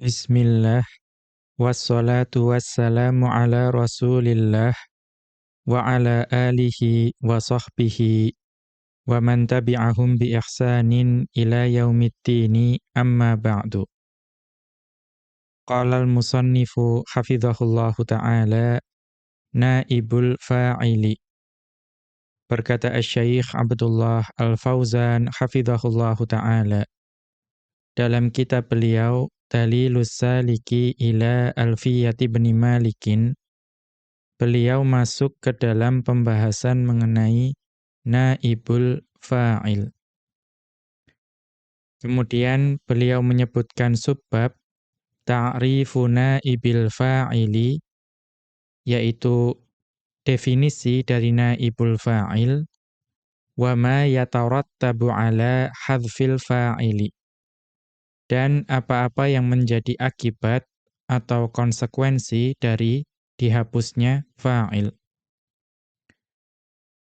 بسم الله والصلاة والسلام على رسول الله وعلى آله وصحبه ومن تبعهم بإحسان إلى يوم الدين أما بعد. قال المصنف حفظه الله تعالى نائب الفاعل. berkata الشيخ عبد الله الفوزان حفظه الله تعالى. dalam kitab beliau Dalilus saliki ila alfiyati bni malikin, beliau masuk ke dalam pembahasan mengenai naibul fa'il. Kemudian beliau menyebutkan subbab ta'rifu naibil fa'ili, yaitu definisi dari naibul fa'il, wa ma yatarattabu ala hadfil fa'ili dan apa-apa yang menjadi akibat atau konsekuensi dari dihapusnya fa'il.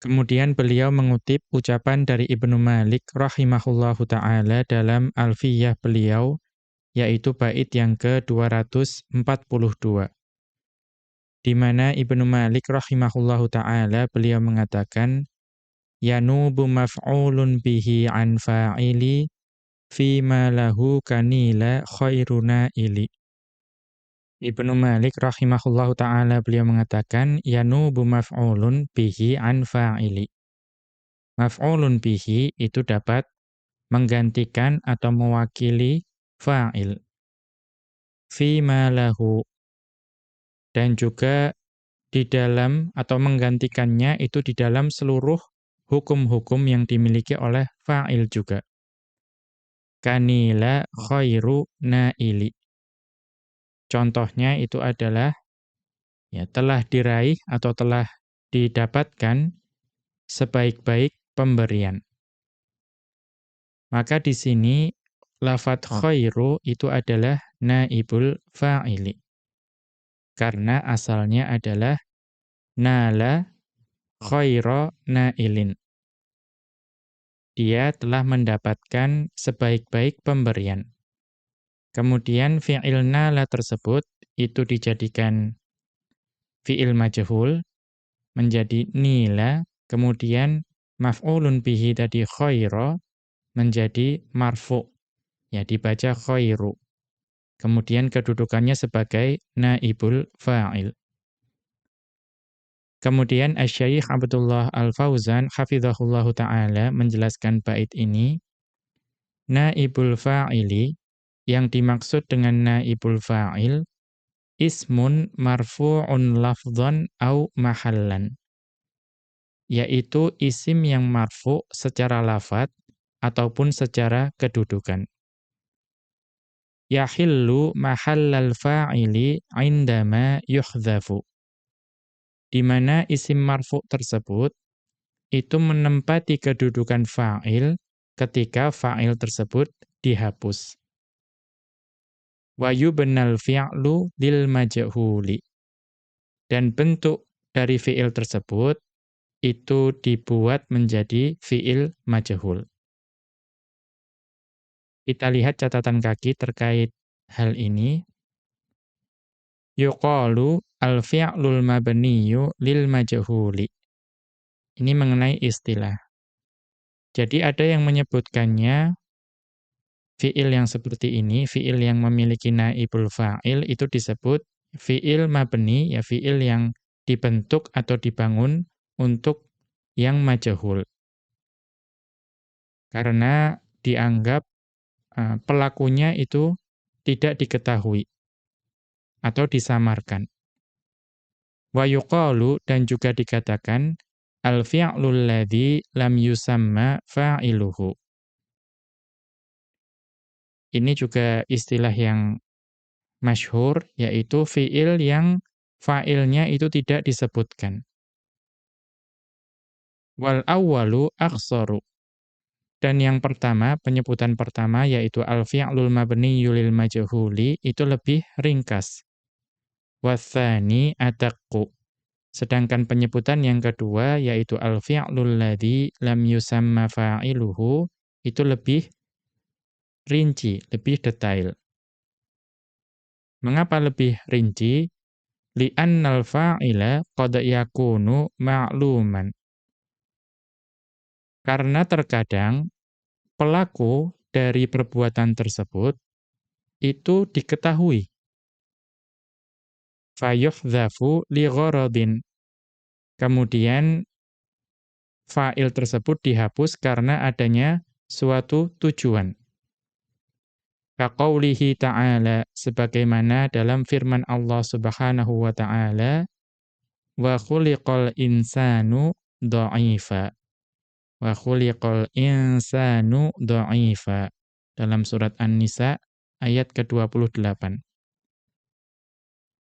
Kemudian beliau mengutip ucapan dari Ibnu Malik rahimahullahu taala dalam Alfiyah beliau yaitu bait yang ke-242. Di mana Ibnu Malik rahimahullahu taala beliau mengatakan yanubu maf'ulun bihi an fa'ili fima lahu kanila khairuna ili. Ibnu Malik rahimahullahu taala beliau mengatakan yanubu maf'ulun bihi an fa'ili. Maf'ulun bihi itu dapat menggantikan atau mewakili fa'il. Fima lahu dan juga di dalam atau menggantikannya itu di dalam seluruh hukum-hukum yang dimiliki oleh fa'il juga kanila khairu naili. Contohnya itu adalah ya telah diraih atau telah didapatkan sebaik-baik pemberian. Maka di sini lafat khairu itu adalah naibul fa'ili. Karena asalnya adalah nala khaira nailin dia telah mendapatkan sebaik-baik pemberian. Kemudian fi'il nala tersebut itu dijadikan fi'il majhul menjadi nila, kemudian maf'ulun bihi tadi khaira menjadi marfu. Ya dibaca khairu. Kemudian kedudukannya sebagai naibul fa'il. Kemudian Asy-Syaikh Abdullah Al-Fauzan hafizahullahu taala menjelaskan bait ini naibul fa'ili yang dimaksud dengan naibul fa'il ismun marfu'un lafdhan au mahallan yaitu isim yang marfu secara lafat ataupun secara kedudukan. Yahillu mahallal fa'ili indama yuhdhafu di mana isim marfu tersebut itu menempati kedudukan fa'il ketika fa'il tersebut dihapus. Wa yubnal fi'lu lil majhuli. Dan bentuk dari fi'il tersebut itu dibuat menjadi fi'il majhul. Kita lihat catatan kaki terkait hal ini. Yuqalu al-fi'lul mabniyu lil majhuli. Ini mengenai istilah. Jadi ada yang menyebutkannya fi'il yang seperti ini, fi'il yang memiliki naibul fa'il itu disebut fi'il mabni, ya fi'il yang dibentuk atau dibangun untuk yang majhul. Karena dianggap uh, pelakunya itu tidak diketahui atau disamarkan. Wa yuqalu dan juga dikatakan al-fi'lul ladzi lam yusamma fa'iluhu. Ini juga istilah yang masyhur yaitu fi'il yang fa'ilnya itu tidak disebutkan. Wal awwalu akhsaru. Dan yang pertama, penyebutan pertama yaitu al-fi'lul mabniyyu lil majhuli itu lebih ringkas wathani ataqqu. Sedangkan penyebutan yang kedua yaitu al-fi'lul lam yusamma fa'iluhu itu lebih rinci, lebih detail. Mengapa lebih rinci? Li'annal fa'ila qad yakunu ma'luman. Karena terkadang pelaku dari perbuatan tersebut itu diketahui. Fayuhdhafu li gharadin. Kemudian fa'il tersebut dihapus karena adanya suatu tujuan. Kaqaulihi ta'ala sebagaimana dalam firman Allah Subhanahu wa ta'ala wa khuliqal insanu dha'ifa wa khuliqal insanu dha'ifa dalam surat An-Nisa ayat ke-28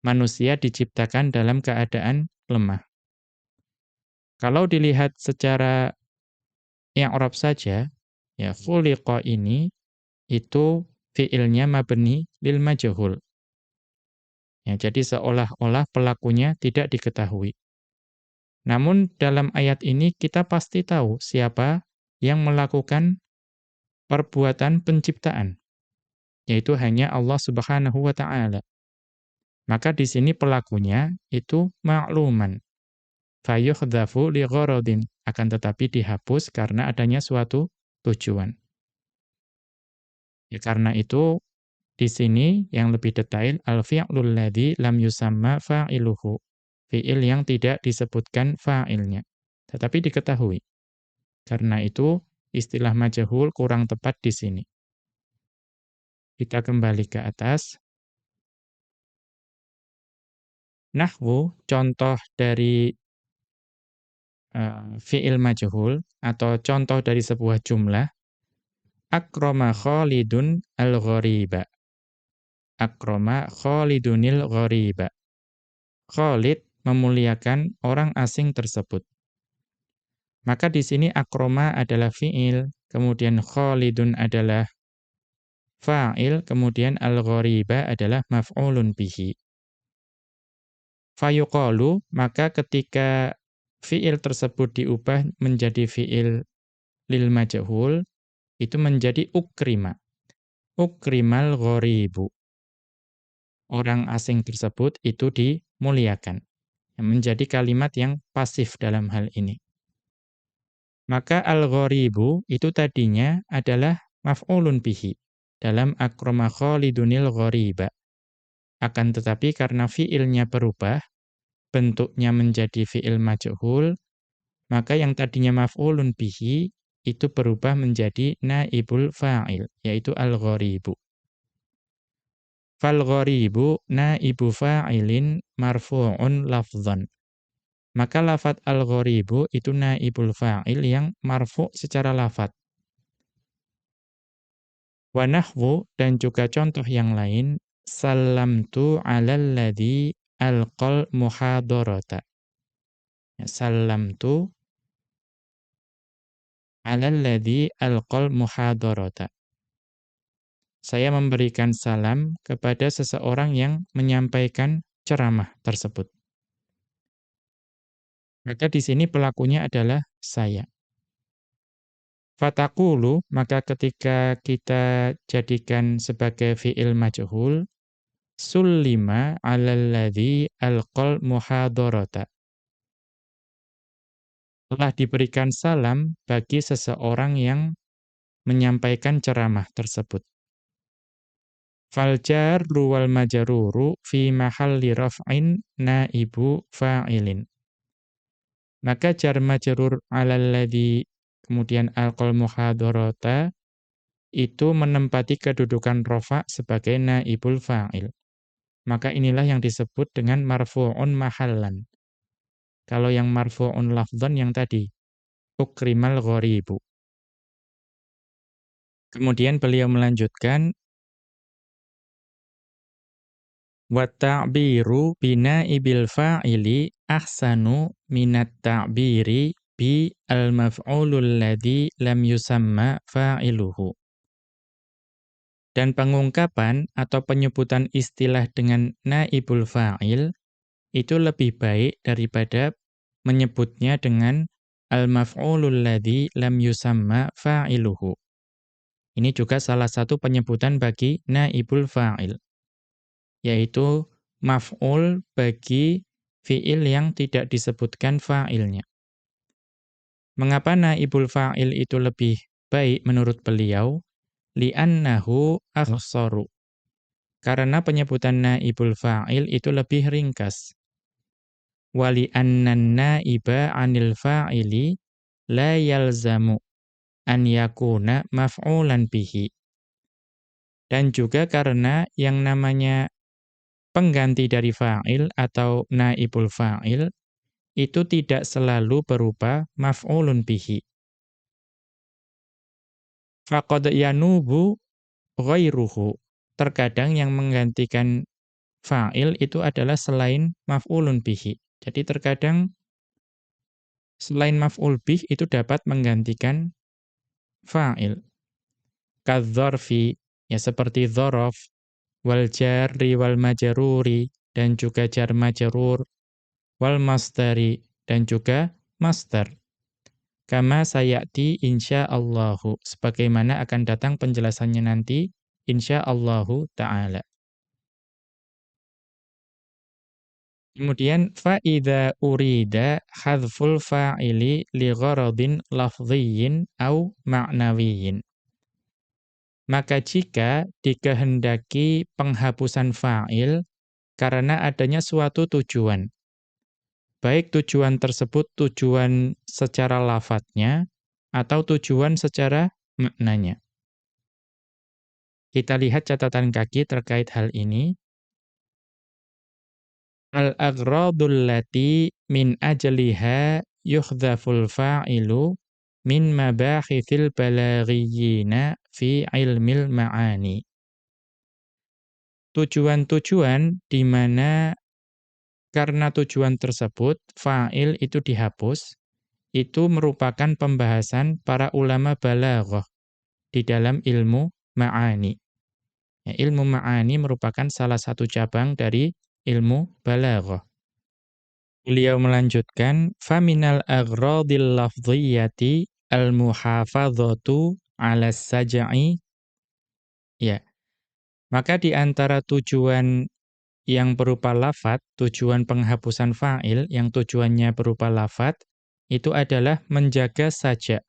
Manusia diciptakan dalam keadaan lemah Kalau dilihat secara i'rab saja ya khuliqa ini itu fiilnya mabni lil majhul. Ya, jadi seolah-olah pelakunya tidak diketahui. Namun dalam ayat ini kita pasti tahu siapa yang melakukan perbuatan penciptaan, yaitu hanya Allah Subhanahu wa taala. Maka di sini pelakunya itu ma'luman. Fayuhdhafu li gharadin, akan tetapi dihapus karena adanya suatu tujuan. Ya, karena itu di sini yang lebih detail al-fi'lul ladzi lam yusamma fa'iluhu. Fi'il yang tidak disebutkan fa'ilnya, tetapi diketahui. Karena itu istilah majhul kurang tepat di sini. Kita kembali ke atas. Nahwu contoh dari uh, fi'il majhul atau contoh dari sebuah jumlah akroma Khalidun al-ghariba. Akroma Khalidunil ghariba. Khalid memuliakan orang asing tersebut. Maka di sini akroma adalah fi'il, kemudian Khalidun adalah fa'il, kemudian al-ghariba adalah maf'ulun bihi. Fayuqalu, maka ketika fi'il tersebut diubah menjadi fi'il lil majhul, itu menjadi ukrima. Ukrimal ghoribu. Orang asing tersebut itu dimuliakan. Menjadi kalimat yang pasif dalam hal ini. Maka al-ghoribu itu tadinya adalah maf'ulun bihi dalam akrama khalidunil ghoriba. Akan tetapi karena fiilnya berubah, bentuknya menjadi fiil majhul, maka yang tadinya maf'ulun bihi itu berubah menjadi naibul fa'il, yaitu al-ghoribu. Fal-ghoribu naibu fa'ilin marfu'un lafzan. Maka lafat al-ghoribu itu naibul fa'il yang marfu' secara lafat. Wa nahwu dan juga contoh yang lain, salamtu alal ladhi alqal muhadarata. Ya, salamtu alalladzi alqal muhadarata. Saya memberikan salam kepada seseorang yang menyampaikan ceramah tersebut. Maka di sini pelakunya adalah saya. Fatakulu, maka ketika kita jadikan sebagai fi'il majhul, sullima alalladzi alqal muhadarata telah diberikan salam bagi seseorang yang menyampaikan ceramah tersebut. Faljar ruwal majaruru fi mahalli raf'in naibu fa'ilin. Maka jar majrur alalladhi kemudian alqal muhadarata itu menempati kedudukan rofa sebagai naibul fa'il. Maka inilah yang disebut dengan marfu'un mahallan. Kalau yang marfu'un lafdhan yang tadi, ukrimal ghoribu. Kemudian beliau melanjutkan, wa ta'biru bina ibil fa'ili ahsanu minat ta'biri bi al-maf'ulul ladhi lam yusamma fa'iluhu. Dan pengungkapan atau penyebutan istilah dengan naibul fa'il itu lebih baik daripada menyebutnya dengan al-maf'ulul ladzi lam yusamma fa'iluhu. Ini juga salah satu penyebutan bagi naibul fa'il. yaitu maf'ul bagi fi'il yang tidak disebutkan fa'ilnya. Mengapa naibul fa'il itu lebih baik menurut beliau? Li'annahu akhsaru. Karena penyebutan naibul fa'il itu lebih ringkas. Wali annan naiba 'anil fa'ili la yalzamu an yakuna maf'ulan bihi. Dan juga karena yang namanya pengganti dari fa'il atau naibul fa'il itu tidak selalu berupa maf'ulun bihi. Faqad yanubu ghairuhu. Terkadang yang menggantikan fa'il itu adalah selain maf'ulun bihi. Jadi terkadang selain maf'ul bih itu dapat menggantikan fa'il. Kadzarfi, ya seperti dzaraf, wal jarri wal majruri dan juga jar majrur wal masdari dan juga masdar. Kama sayati insyaallahu sebagaimana akan datang penjelasannya nanti insyaallahu taala. Kemudian fa idza urida hadzful fa'ili li gharadin lafdhiyyin au ma'nawiyyin maka jika dikehendaki penghapusan fa'il karena adanya suatu tujuan, baik tujuan tersebut tujuan secara lafadznya atau tujuan secara maknanya. Kita lihat catatan kaki terkait hal ini. Al-aghradul lati min ajliha yukhdhaful fa'ilu min mabahithil balaghiyina fi ilmil ma'ani. Tujuan-tujuan di mana karena tujuan tersebut fa'il itu dihapus, itu merupakan pembahasan para ulama balaghah di dalam ilmu ma'ani. Ya, ilmu ma'ani merupakan salah satu cabang dari ilmu balaghah. Beliau melanjutkan, faminal aghradil lafdhiyati al-muhafadzatu 'ala ya maka di antara tujuan yang berupa lafat tujuan penghapusan fa'il yang tujuannya berupa lafat itu adalah menjaga saja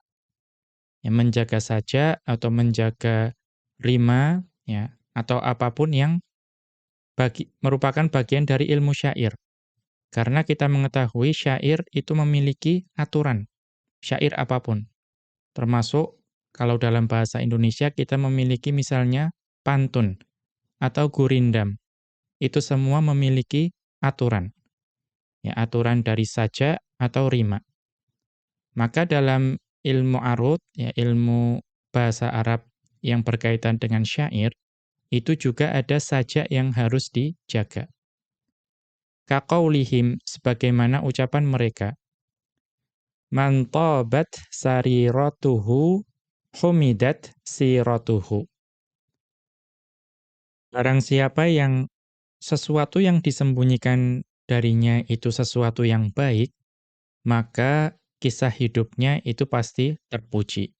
ya menjaga saja atau menjaga rima ya atau apa pun yang bagi, merupakan bagian dari ilmu syair. Karena kita mengetahui syair itu memiliki aturan syair apa pun. Termasuk kalau dalam bahasa Indonesia kita memiliki misalnya pantun atau gurindam. Itu semua memiliki aturan. Ya, aturan dari saja atau rima. Maka dalam ilmu arut, ya ilmu bahasa Arab yang berkaitan dengan syair, itu juga ada saja yang harus dijaga. Kaqaulihim sebagaimana ucapan mereka, Man tabat sariratuhu humidat siratuhu. Barang siapa yang sesuatu yang disembunyikan darinya itu sesuatu yang baik, maka kisah hidupnya itu pasti terpuji.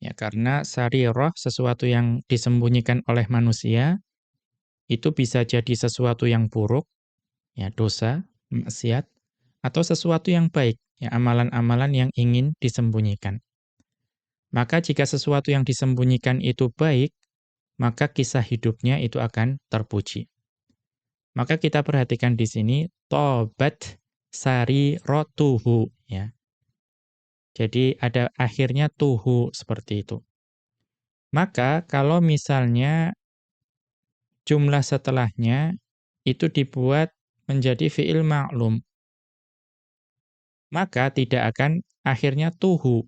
Ya, karena sarirah sesuatu yang disembunyikan oleh manusia itu bisa jadi sesuatu yang buruk, ya dosa, maksiat, atau sesuatu yang baik, ya amalan-amalan yang ingin disembunyikan. Maka jika sesuatu yang disembunyikan itu baik, maka kisah hidupnya itu akan terpuji. Maka kita perhatikan di sini tobat sari rotuhu ya. Jadi ada akhirnya tuhu seperti itu. Maka kalau misalnya jumlah setelahnya itu dibuat menjadi fi'il maklum maka tidak akan akhirnya tuhu.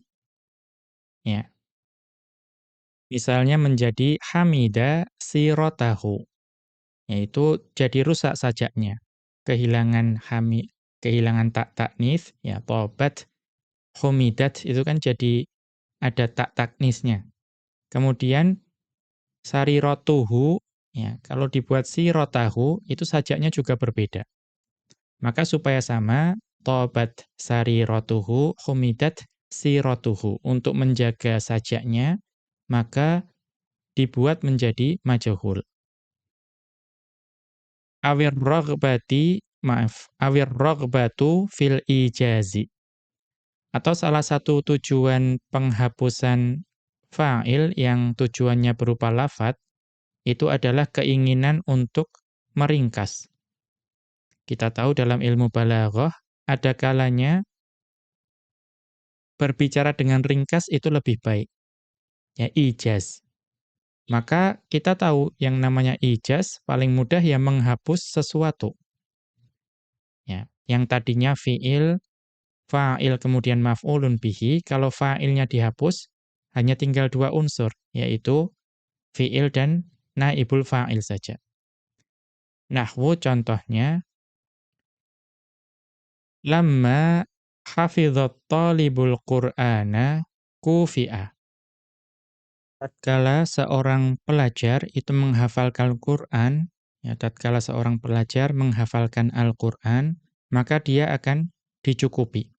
Ya. Misalnya menjadi hamida sirotahu. Yaitu jadi rusak sajaknya. Kehilangan hami, kehilangan tak taknis, ya tobat, humidat itu kan jadi ada tak taknisnya. Kemudian sarirotuhu, ya kalau dibuat sirotahu itu sajaknya juga berbeda. Maka supaya sama, tobat sariratuhu humidat siratuhu. Untuk menjaga sajaknya, maka dibuat menjadi majahul. awir raghbati maaf, awir raghbatu fil ijazi. Atau salah satu tujuan penghapusan fa'il yang tujuannya berupa lafat itu adalah keinginan untuk meringkas. Kita tahu dalam ilmu balaghah ada kalanya berbicara dengan ringkas itu lebih baik. Ya ijaz. Maka kita tahu yang namanya ijaz paling mudah ya menghapus sesuatu. Ya, yang tadinya fiil fa'il kemudian maf'ulun bihi, kalau fa'ilnya dihapus hanya tinggal dua unsur, yaitu fiil dan naibul fa'il saja. Nahwu contohnya lamma hafizat talibul qur'ana kufi'a tatkala seorang pelajar itu menghafalkan Al-Qur'an ya tatkala seorang pelajar menghafalkan Al-Qur'an maka dia akan dicukupi.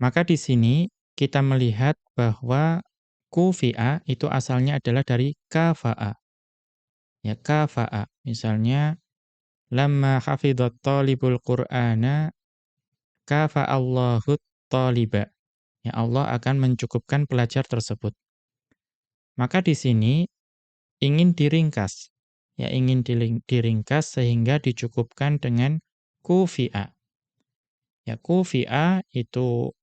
Maka di sini kita melihat bahwa kufi'a itu asalnya adalah dari kafa'a. Ya kafa'a. Misalnya lamma hafizat talibul qur'ana kafa'allahu taliba. Ya Allah akan mencukupkan pelajar tersebut. Maka di sini ingin diringkas. Ya ingin diringkas sehingga dicukupkan dengan kufi'a. Ya kufi'a itu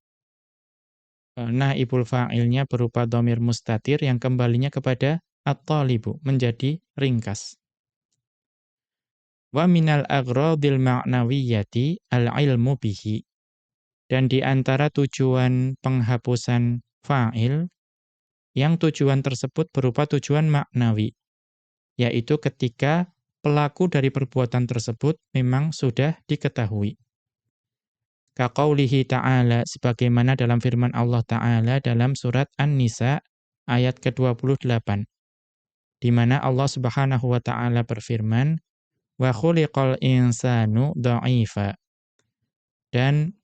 nah ibul fa'ilnya berupa domir mustatir yang kembalinya kepada at-talibu, menjadi ringkas. Wa minal agradil ma'nawiyyati al-ilmu bihi. Dan di antara tujuan penghapusan fa'il, yang tujuan tersebut berupa tujuan maknawi, yaitu ketika pelaku dari perbuatan tersebut memang sudah diketahui. Kaqaulihi ta'ala, sebagaimana dalam firman Allah Ta'ala dalam surat An-Nisa ayat ke-28, di mana Allah Subhanahu wa Ta'ala berfirman, "Wa khuliqal insanu dha'ifa." Dan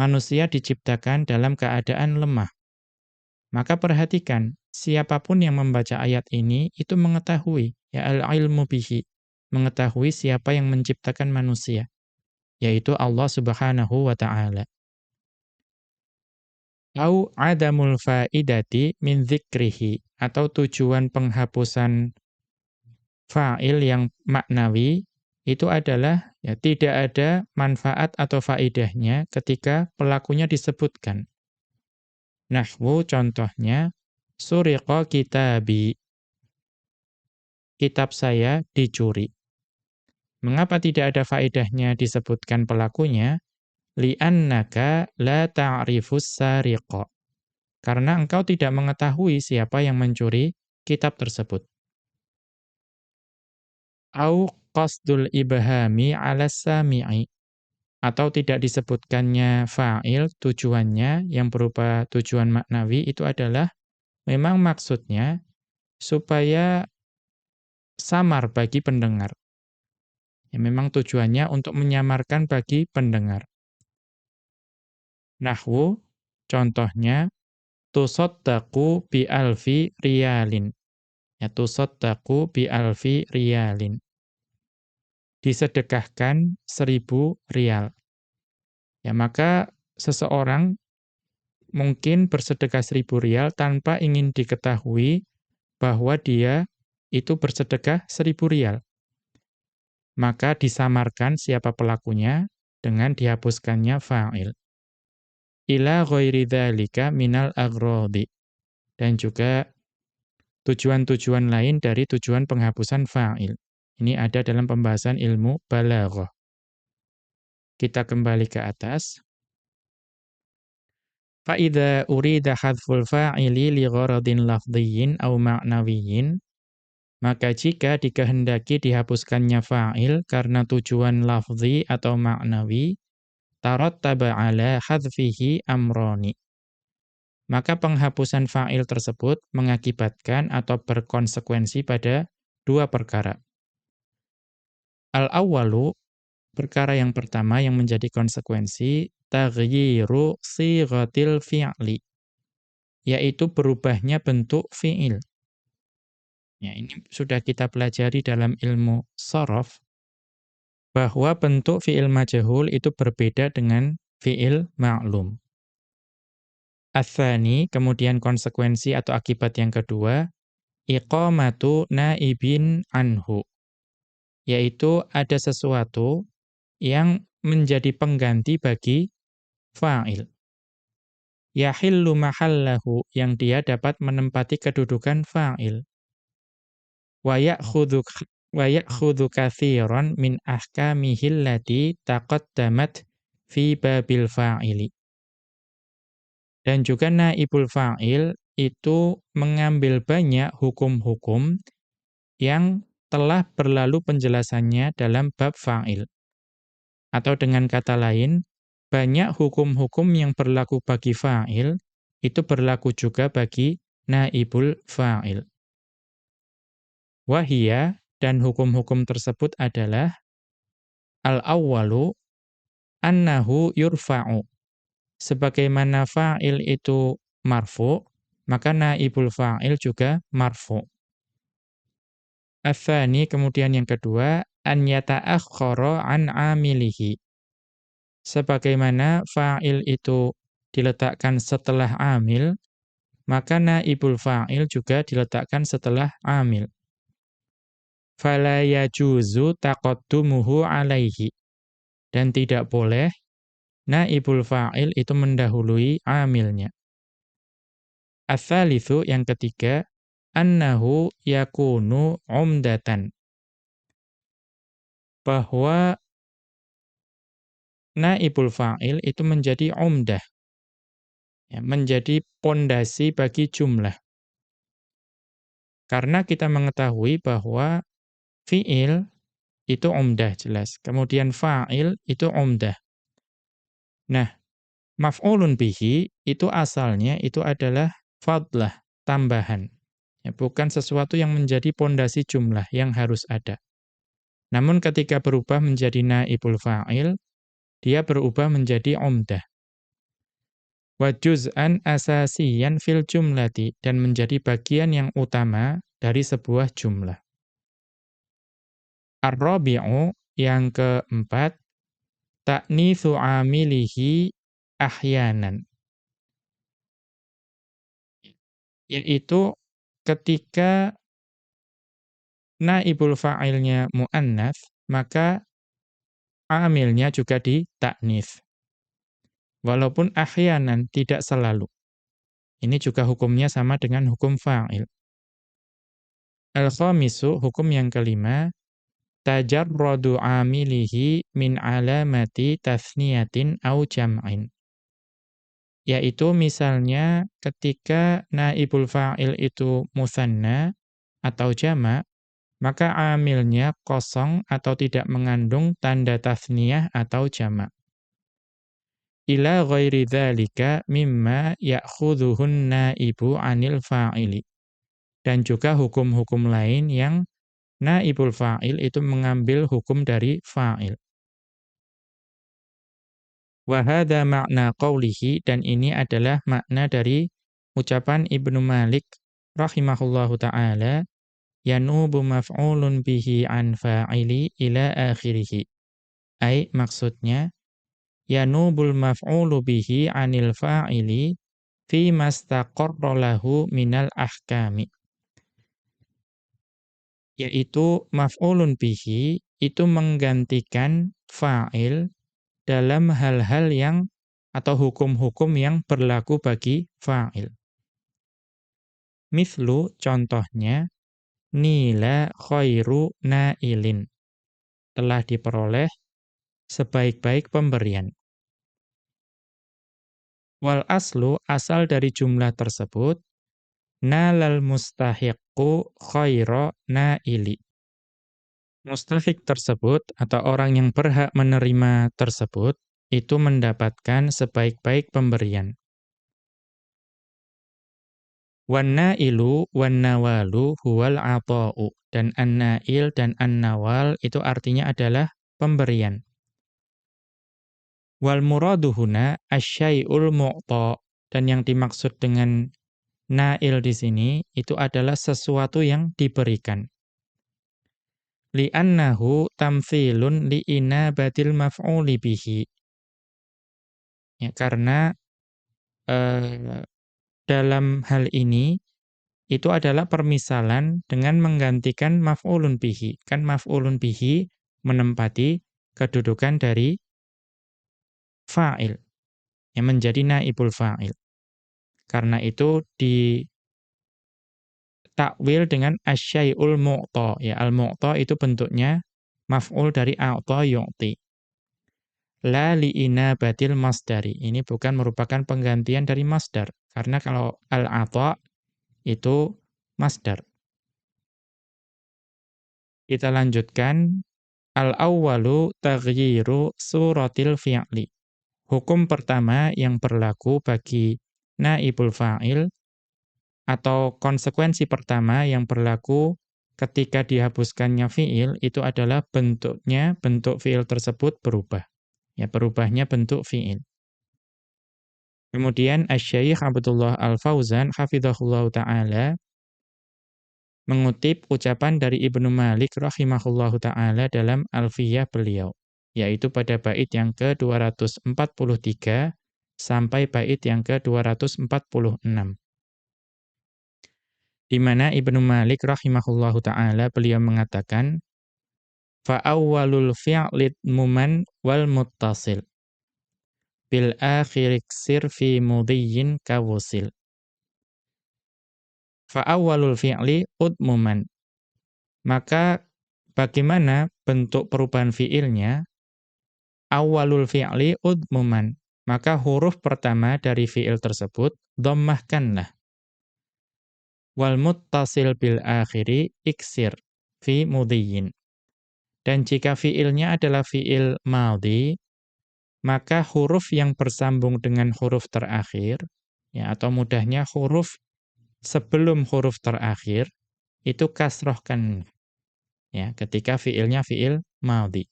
manusia diciptakan dalam keadaan lemah. Maka perhatikan, siapa pun yang membaca ayat ini itu mengetahui ya al-ilmu bihi, mengetahui siapa yang menciptakan manusia, yaitu Allah Subhanahu wa taala. Au adamul faidati min dzikrihi atau tujuan penghapusan fa'il yang maknawi itu adalah ya tidak ada manfaat atau faidahnya ketika pelakunya disebutkan. Nahwu contohnya suriqa kitabi. Kitab saya dicuri. Mengapa tidak ada faedahnya disebutkan pelakunya? Li'annaka la ta'rifus sariqa. Karena engkau tidak mengetahui siapa yang mencuri kitab tersebut. Au qasdul ibhami ala sami'i atau tidak disebutkannya fa'il tujuannya yang berupa tujuan maknawi itu adalah memang maksudnya supaya samar bagi pendengar. Ya, memang tujuannya untuk menyamarkan bagi pendengar. Nahwu contohnya tusaddaqu bi alfi riyalin. Ya tusaddaqu bi alfi riyalin disedekahkan seribu rial. Ya, maka seseorang mungkin bersedekah seribu rial tanpa ingin diketahui bahwa dia itu bersedekah seribu rial. Maka disamarkan siapa pelakunya dengan dihapuskannya fa'il. Ila ghairi dhalika minal aghrodi. Dan juga tujuan-tujuan lain dari tujuan penghapusan fa'il. Ini ada dalam pembahasan ilmu balaghah. Kita kembali ke atas. Fa'idha urida hadful fa'ili li gharadin lafdhiyin au ma'nawiyyin maka jika dikehendaki dihapuskannya fa'il karena tujuan lafzi atau maknawi, tarattaba ala hadfihi amroni. Maka penghapusan fa'il tersebut mengakibatkan atau berkonsekuensi pada dua perkara. Al-awwalu, perkara yang pertama yang menjadi konsekuensi, taghyiru sighatil fi'li, yaitu berubahnya bentuk fi'il. Ya, ini sudah kita pelajari dalam ilmu sorof, bahwa bentuk fi'il majhul itu berbeda dengan fi'il ma'lum. Athani, kemudian konsekuensi atau akibat yang kedua, iqamatu naibin anhu. Yaitu ada sesuatu yang menjadi pengganti bagi fa'il. Yahillu mahallahu, yang dia dapat menempati kedudukan fa'il wa ya'khudhu katsiran min ahkamihi allati taqaddamat fi babil fa'ili. Dan juga naibul fa'il itu mengambil banyak hukum-hukum yang telah berlalu penjelasannya dalam bab fa'il. Atau dengan kata lain, banyak hukum-hukum yang berlaku bagi fa'il, itu berlaku juga bagi naibul fa'il. Wahia dan hukum-hukum tersebut adalah al-awwalu annahu yurfa'u. Sebagaimana fa'il itu marfu, maka naibul fa'il juga marfu. Athani kemudian yang kedua an yata'akhkhara an amilihi. Sebagaimana fa'il itu diletakkan setelah amil, maka naibul fa'il juga diletakkan setelah amil fala yajuzu taqaddumuhu alaihi. Dan tidak boleh naibul fa'il itu mendahului amilnya. Ats-tsalitsu yang ketiga annahu yakunu umdatan. Bahwa naibul fa'il itu menjadi umdah. Ya, menjadi pondasi bagi jumlah. Karena kita mengetahui bahwa Fi'il itu umdah jelas. Kemudian fa'il itu umdah. Nah, maf'ulun bihi itu asalnya itu adalah fadlah, tambahan. Ya, bukan sesuatu yang menjadi pondasi jumlah yang harus ada. Namun ketika berubah menjadi naibul fa'il, dia berubah menjadi umdah. Wa juz'an asasiyan fil jumlati dan menjadi bagian yang utama dari sebuah jumlah. Ar-rabi'u yang keempat ta'nitsu amilihi ahyanan. Yaitu ketika naibul fa'ilnya muannats maka amilnya juga ditaknis. Walaupun ahyanan tidak selalu. Ini juga hukumnya sama dengan hukum fa'il. Al-khamisu, hukum yang kelima, tajarradu amilihi min alamati tasniyatin au jam'in. Yaitu misalnya ketika naibul fa'il itu musanna atau jama' maka amilnya kosong atau tidak mengandung tanda tasniyah atau jama'. Ila ghairi dzalika mimma ya'khudhuhun naibu 'anil fa'ili. Dan juga hukum-hukum lain yang naibul fa'il itu mengambil hukum dari fa'il. Wahada makna qawlihi, dan ini adalah makna dari ucapan Ibnu Malik rahimahullahu ta'ala, yanubu maf'ulun bihi an fa'ili ila akhirihi. Ay, maksudnya, yanubul maf'ulu bihi anil fa'ili fi mastaqarra lahu minal ahkami yaitu maf'ulun bihi itu menggantikan fa'il dalam hal-hal yang atau hukum-hukum yang berlaku bagi fa'il. Mithlu contohnya nila khairu nailin telah diperoleh sebaik-baik pemberian. Wal aslu asal dari jumlah tersebut nalal mustahiqu khaira naili. Mustahik tersebut atau orang yang berhak menerima tersebut itu mendapatkan sebaik-baik pemberian. Wannailu wannawalu huwal ata'u dan annail dan annawal itu artinya adalah pemberian. Wal muradu huna asyai'ul mu'ta dan yang dimaksud dengan nail di sini itu adalah sesuatu yang diberikan. Li'annahu tamthilun li'inabatil maf'uli bihi. Ya, karena eh, dalam hal ini itu adalah permisalan dengan menggantikan maf'ulun bihi. Kan maf'ulun bihi menempati kedudukan dari fa'il yang menjadi naibul fa'il. Karena itu di takwil dengan asyai'ul mu'ta. Ya, al-mu'ta itu bentuknya maf'ul dari a'ta yu'ti. La li'ina batil masdari. Ini bukan merupakan penggantian dari masdar. Karena kalau al-ata itu masdar. Kita lanjutkan. Al-awwalu taghyiru suratil fi'li. Hukum pertama yang berlaku bagi naibul fa'il atau konsekuensi pertama yang berlaku ketika dihapuskannya fi'il itu adalah bentuknya, bentuk fi'il tersebut berubah. Ya, berubahnya bentuk fi'il. Kemudian Asy-Syaikh Abdullah Al-Fauzan hafizahullahu taala mengutip ucapan dari Ibnu Malik rahimahullahu taala dalam Alfiyah beliau, yaitu pada bait yang ke-243 sampai bait yang ke-246 di mana Ibnu Malik rahimahullahu taala beliau mengatakan fa awwalul fi'lit muman wal muttasil. Bil akhir sir fi mudiyyin kawusil. Fa awwalul fi'li udmuman. Maka bagaimana bentuk perubahan fiilnya? Awwalul fi'li udmuman. Maka huruf pertama dari fiil tersebut dhammahkanlah wal muttasil bil akhiri iksir fi mudhiyin. Dan jika fiilnya adalah fiil madhi, maka huruf yang bersambung dengan huruf terakhir, ya atau mudahnya huruf sebelum huruf terakhir, itu kasrohkan. Ya, ketika fiilnya fiil madhi.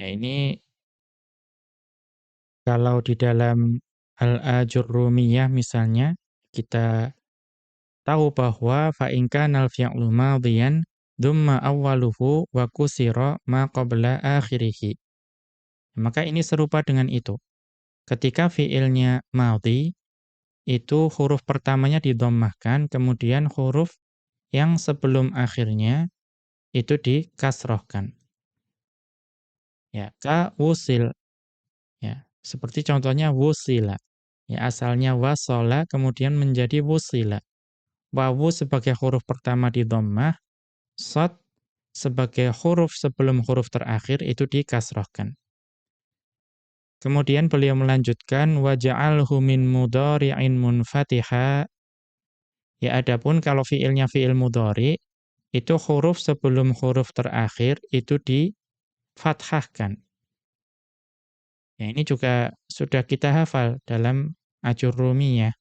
Ya, ini kalau di dalam Al-Ajurrumiyah misalnya, kita tahu bahwa fa in kana al-fi'lu madhiyan dzumma awwaluhu wa kusira ma qabla akhirih. Maka ini serupa dengan itu. Ketika fiilnya madhi itu huruf pertamanya didhammahkan, kemudian huruf yang sebelum akhirnya itu dikasrohkan. Ya, ka wusil. Ya, seperti contohnya wusila. Ya, asalnya wasola kemudian menjadi wusila. Wawu sebagai huruf pertama di dhammah, sod sebagai huruf sebelum huruf terakhir itu dikasrohkan. Kemudian beliau melanjutkan waja'alhu min mudhari'in munfatiha. Ya adapun kalau fiilnya fiil mudhari itu huruf sebelum huruf terakhir itu difathahkan. Ya, ini juga sudah kita hafal dalam Ajurrumiyah.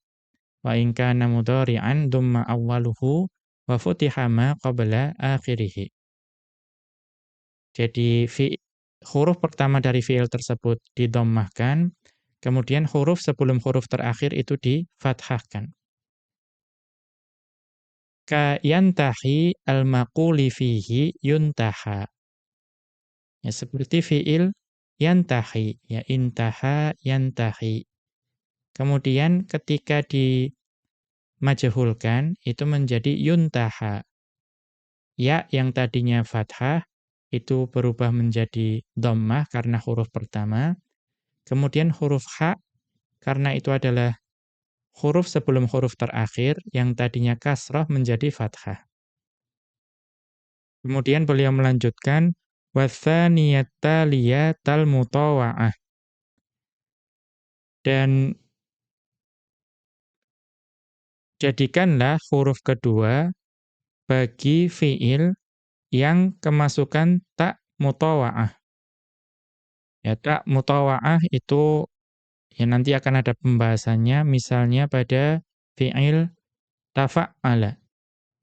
Wa in kana mudhari'an dumma awwaluhu wa futiha ma qabla akhirih. Jadi fi, huruf pertama dari fiil tersebut didommahkan, kemudian huruf sebelum huruf terakhir itu difathahkan. Ka yantahi al-maquli fihi yuntaha. Ya, seperti fiil yantahi, ya intaha yantahi. Kemudian ketika dimajhulkan itu menjadi yuntaha. Ya yang tadinya fathah itu berubah menjadi dhammah karena huruf pertama. Kemudian huruf ha karena itu adalah huruf sebelum huruf terakhir yang tadinya kasrah menjadi fathah. Kemudian beliau melanjutkan tal mutawa'ah. Dan jadikanlah huruf kedua bagi fiil yang kemasukan tak mutawa'ah. Ya, tak mutawa'ah itu ya nanti akan ada pembahasannya misalnya pada fiil tafa'ala.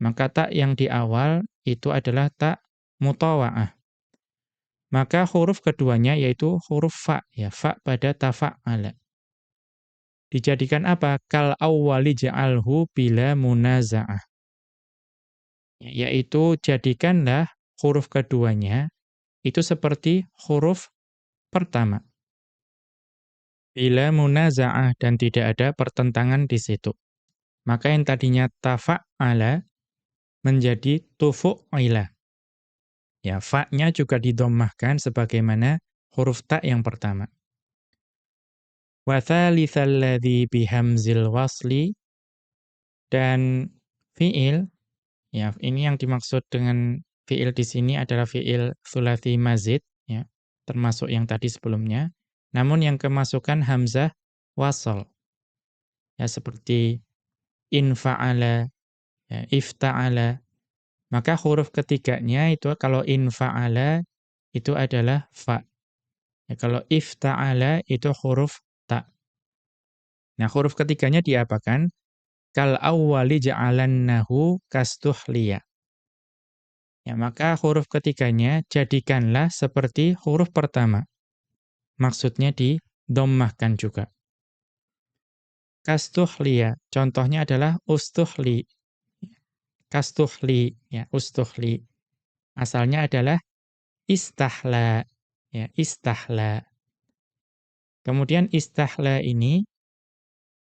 Maka tak yang di awal itu adalah tak mutawa'ah. Maka huruf keduanya yaitu huruf fa, ya fa pada tafa'ala. Dijadikan apa? Kal awwali ja'alhu bila munaza'ah. Yaitu jadikanlah huruf keduanya itu seperti huruf pertama. Bila munaza'ah dan tidak ada pertentangan di situ. Maka yang tadinya tafa'ala menjadi tufu'ila. Ya, fa-nya juga didommahkan sebagaimana huruf ta yang pertama. Wa bihamzil wasli dan fiil ya ini yang dimaksud dengan fiil di sini adalah fiil thulathi mazid ya termasuk yang tadi sebelumnya namun yang kemasukan hamzah wasal ya seperti in fa'ala ya ifta'ala maka huruf ketiganya itu kalau in fa'ala itu adalah fa. Ya, kalau ifta'ala itu huruf. Nah, huruf ketiganya diapakan? Kal awwali ja'alannahu kastuhliya. Ya, maka huruf ketiganya jadikanlah seperti huruf pertama. Maksudnya di dommahkan juga. Kastuhliya, contohnya adalah ustuhli kastuhli ya ustuhli asalnya adalah istahla ya istahla kemudian istahla ini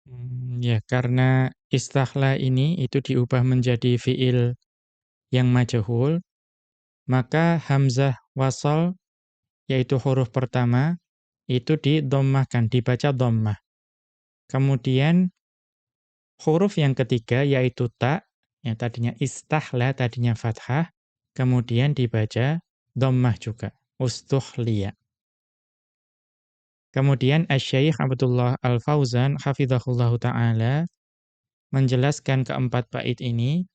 hmm, ya karena istahla ini itu diubah menjadi fiil yang majhul maka hamzah wasal yaitu huruf pertama itu didommahkan dibaca dhammah kemudian huruf yang ketiga yaitu ta yang tadinya istahla, tadinya fathah, kemudian dibaca dhammah juga, ustuhliya. Kemudian Asy-Syaikh Abdullah Al-Fauzan hafizahullahu taala menjelaskan keempat bait ini.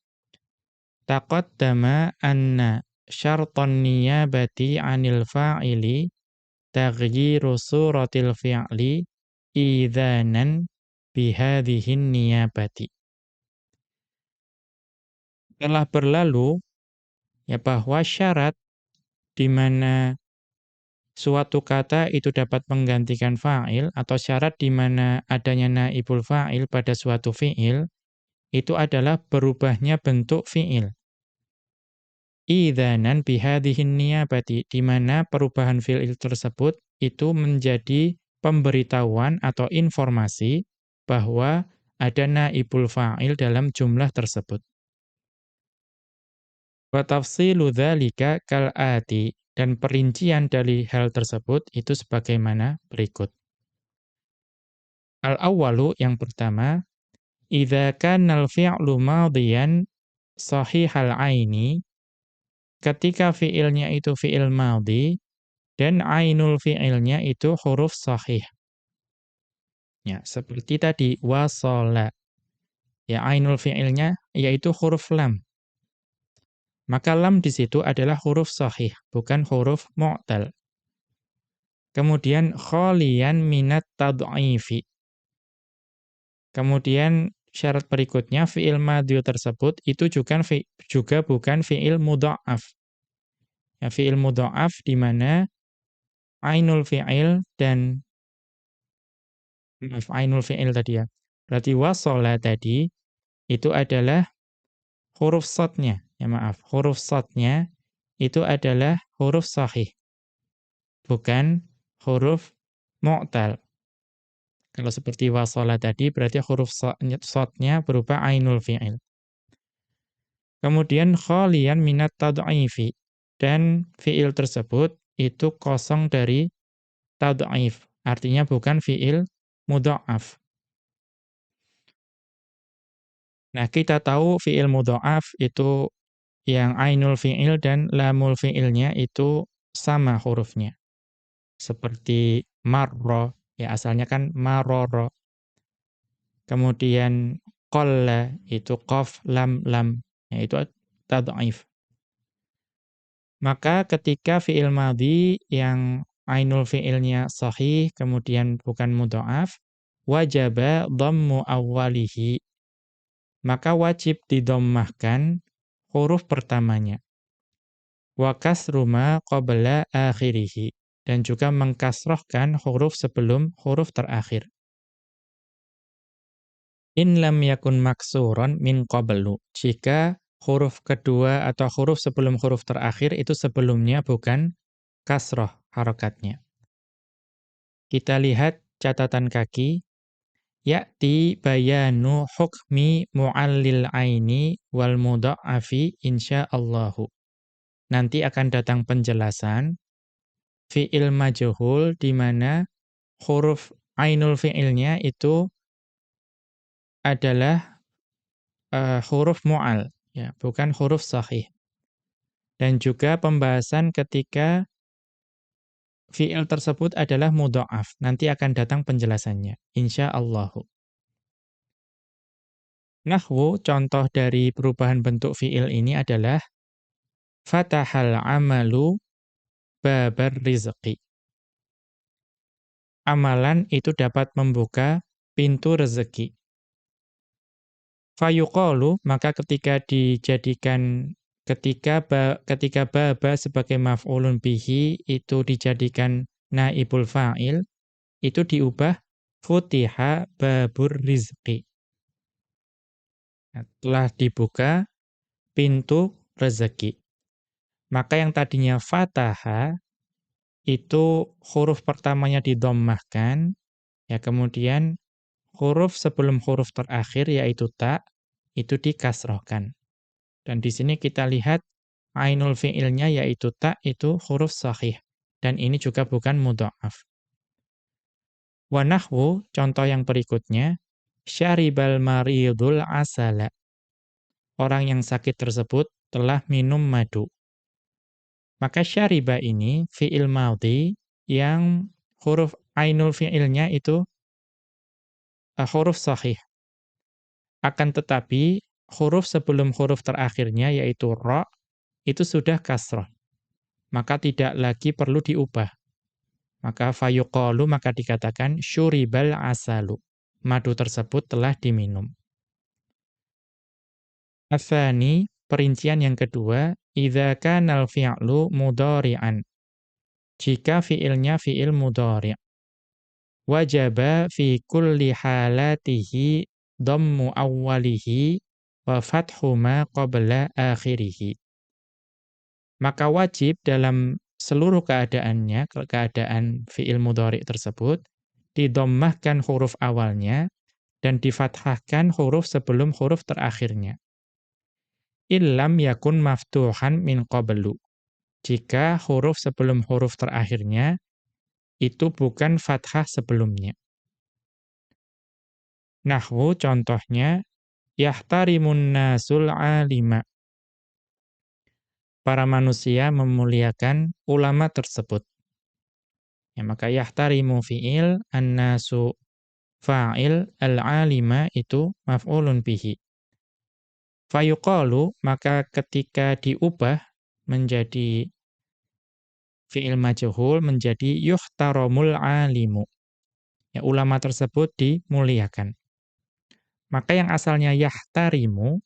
Taqaddama anna syartan niyabati 'anil fa'ili taghyiru suratil fi'li idzanan bihadhihi niyabati. Telah berlalu ya bahwa syarat di mana suatu kata itu dapat menggantikan fa'il atau syarat di mana adanya naibul fa'il pada suatu fi'il itu adalah berubahnya bentuk fi'il. Idzanan bihadhihin niyabati di mana perubahan fi'il tersebut itu menjadi pemberitahuan atau informasi bahwa ada naibul fa'il dalam jumlah tersebut. Wa tafsilu dzalika kal'ati dan perincian dari hal tersebut itu sebagaimana berikut. Al-awwalu yang pertama, idza kana al-fi'lu madhiyan sahihal aini ketika fiilnya itu fiil madhi dan ainul fiilnya itu huruf sahih. Ya, seperti tadi wasala. Ya, ainul fiilnya yaitu huruf lam. Maka lam di situ adalah huruf sahih, bukan huruf mu'tal. Kemudian kholian minat tad'ifi. Kemudian syarat berikutnya fi'il madhi tersebut itu juga juga bukan fi'il mudha'af. Ya fi'il mudha'af di mana ainul fi'il dan maaf ainul fi'il tadi ya. Berarti wasala tadi itu adalah huruf sotnya ya maaf, huruf sotnya itu adalah huruf sahih. Bukan huruf mu'tal. Kalau seperti wasola tadi, berarti huruf sotnya berupa ainul fi'il. Kemudian kholian minat tad'ifi. Dan fi'il tersebut itu kosong dari tad'if. Artinya bukan fi'il mudha'af. Nah, kita tahu fi'il mudha'af itu yang ainul fi'il dan lamul fi'ilnya itu sama hurufnya. Seperti marro, ya asalnya kan maroro. Kemudian qalla itu qaf lam lam, ya itu tad'if. Maka ketika fi'il madhi yang ainul fi'ilnya sahih kemudian bukan mudha'af, wajaba dhammu awwalihi. Maka wajib didommahkan huruf pertamanya. Wa kasruma qabla akhirih dan juga mengkasrohkan huruf sebelum huruf terakhir. In lam yakun maksuron min qablu. Jika huruf kedua atau huruf sebelum huruf terakhir itu sebelumnya bukan kasroh harokatnya. Kita lihat catatan kaki. Ya'ti bayanu hukmi mu'allil aini wal mudha'afi insyaallahu. Nanti akan datang penjelasan fi'il majhul di mana huruf ainul fi'ilnya itu adalah uh, huruf mu'al, ya, bukan huruf sahih. Dan juga pembahasan ketika fi'il tersebut adalah mudha'af. Nanti akan datang penjelasannya, insyaallah. Nahwu, contoh dari perubahan bentuk fi'il ini adalah fatahal amalu babar rizqi. Amalan itu dapat membuka pintu rezeki. Fayuqalu maka ketika dijadikan ketika ba, ketika baba sebagai maf'ulun bihi itu dijadikan naibul fa'il itu diubah futiha babur rizqi. Nah, telah dibuka pintu rezeki. Maka yang tadinya fataha itu huruf pertamanya didommahkan, ya kemudian huruf sebelum huruf terakhir yaitu ta itu dikasrohkan. Dan di sini kita lihat ainul fi'ilnya yaitu ta itu huruf sahih dan ini juga bukan mudha'af. Wa nahwu contoh yang berikutnya syaribal maridul asala. Orang yang sakit tersebut telah minum madu. Maka syariba ini fi'il madhi yang huruf ainul fi'ilnya itu uh, huruf sahih. Akan tetapi huruf sebelum huruf terakhirnya yaitu ra itu sudah kasrah. Maka tidak lagi perlu diubah. Maka fayuqalu maka dikatakan syuribal asalu. Madu tersebut telah diminum. Athani, perincian yang kedua, idza kanal fi'lu mudhari'an. Jika fi'ilnya fi'il mudhari'. wajaba fi kulli halatihi dhammu awwalihi wa fathu ma qabla akhirih. Maka wajib dalam seluruh keadaannya, keadaan fi'il mudhari tersebut, didommahkan huruf awalnya dan difathahkan huruf sebelum huruf terakhirnya. Illam yakun maftuhan min qablu. Jika huruf sebelum huruf terakhirnya itu bukan fathah sebelumnya. Nahwu contohnya yahtarimun nasul alima. Para manusia memuliakan ulama tersebut. Ya, maka yahtarimu fi'il annasu fa'il al-alima itu maf'ulun bihi. Fayuqalu maka ketika diubah menjadi fi'il majhul menjadi yuhtaramul alimu. Ya, ulama tersebut dimuliakan. Maka yang asalnya yahtarimu,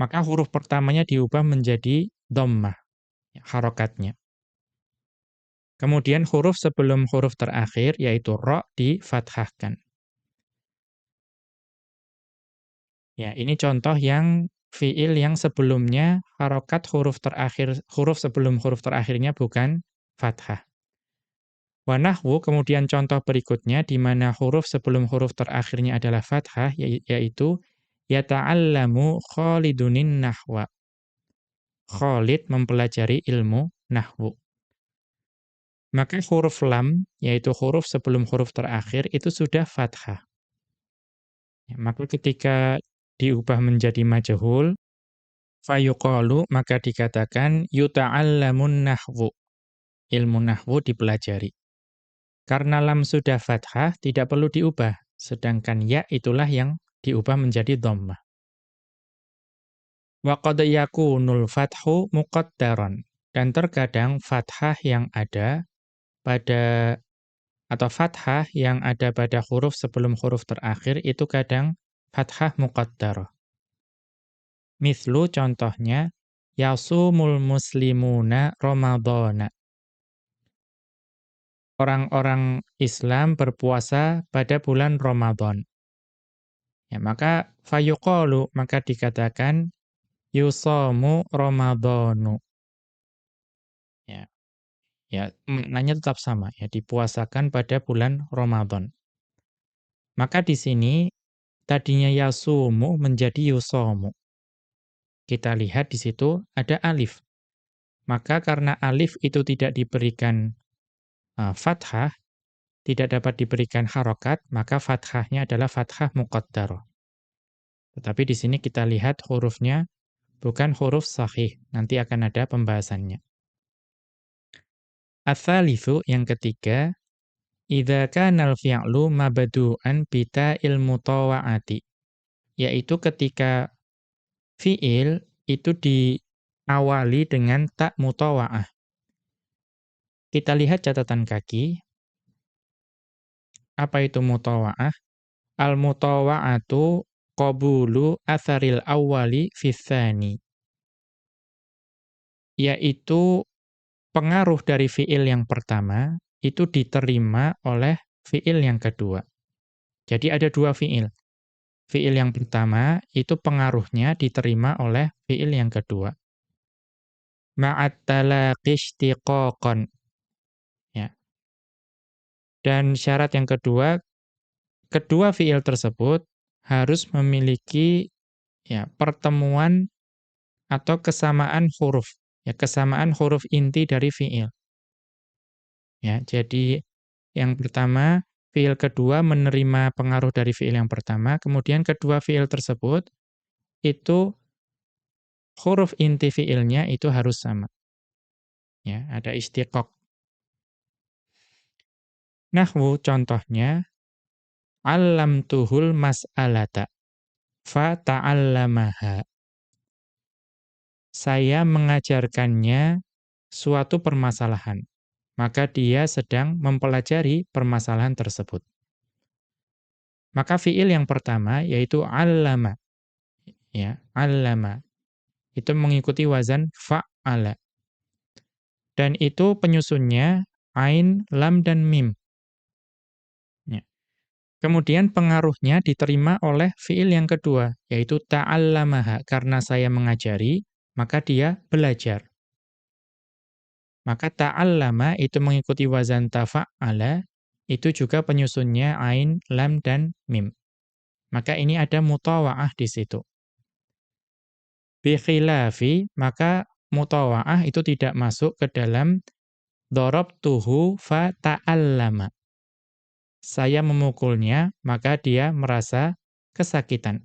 maka huruf pertamanya diubah menjadi dhammah, ya, harokatnya. Kemudian huruf sebelum huruf terakhir, yaitu ro, difathahkan. Ya, ini contoh yang fiil yang sebelumnya harokat huruf terakhir huruf sebelum huruf terakhirnya bukan fathah. Wanahwu kemudian contoh berikutnya di mana huruf sebelum huruf terakhirnya adalah fathah yaitu yata'allamu Khalidunin nahwa. Khalid mempelajari ilmu nahwu. Maka huruf lam yaitu huruf sebelum huruf terakhir itu sudah fathah. Ya, maka ketika diubah menjadi majhul, fayuqalu maka dikatakan yuta'allamun nahwu. Ilmu nahwu dipelajari. Karena lam sudah fathah tidak perlu diubah, sedangkan ya itulah yang diubah menjadi dhammah. Wa qad yakunul fathu muqaddaran dan terkadang fathah yang ada pada atau fathah yang ada pada huruf sebelum huruf terakhir itu kadang fathah muqaddarah. Mithlu contohnya, yasumul muslimuna ramadhana. Orang-orang Islam berpuasa pada bulan Ramadan. Ya, maka fayuqalu maka dikatakan yusamu ramadhanu. Ya. Ya, maknanya tetap sama ya, dipuasakan pada bulan Ramadan. Maka di sini tadinya yasumu menjadi yusamu. Kita lihat di situ ada alif. Maka karena alif itu tidak diberikan uh, fathah, tidak dapat diberikan harokat, maka fathahnya adalah fathah muqaddarah. Tetapi di sini kita lihat hurufnya bukan huruf sahih. Nanti akan ada pembahasannya. Atsalitsu yang ketiga, idza kana al-fi'lu mabdu'an bita ilmu tawa'ati. Yaitu ketika fi'il itu diawali dengan tak mutawa'ah. Kita lihat catatan kaki. Apa itu mutawa'ah? Al-mutawa'atu qabulu atharil awwali fithani. Yaitu pengaruh dari fiil yang pertama itu diterima oleh fiil yang kedua. Jadi ada dua fiil. Fiil yang pertama itu pengaruhnya diterima oleh fiil yang kedua. Ma'at talaqi Ya. Dan syarat yang kedua, kedua fiil tersebut harus memiliki ya pertemuan atau kesamaan huruf, ya kesamaan huruf inti dari fiil. Ya, jadi yang pertama fiil kedua menerima pengaruh dari fiil yang pertama, kemudian kedua fiil tersebut itu huruf inti fiilnya itu harus sama. Ya, ada istiqaq. Nahwu contohnya tuhul mas'alata fa ta'allamaha. Saya mengajarkannya suatu permasalahan, maka dia sedang mempelajari permasalahan tersebut. Maka fiil yang pertama yaitu allama. Ya, allama. Itu mengikuti wazan fa'ala. Dan itu penyusunnya ain, lam dan mim. Kemudian pengaruhnya diterima oleh fiil yang kedua, yaitu ta'allamaha. Karena saya mengajari, maka dia belajar. Maka ta'allama itu mengikuti wazan tafa'ala, itu juga penyusunnya ain, lam, dan mim. Maka ini ada mutawa'ah di situ. Bikhilafi, maka mutawa'ah itu tidak masuk ke dalam tuhu fa ta'allama saya memukulnya, maka dia merasa kesakitan.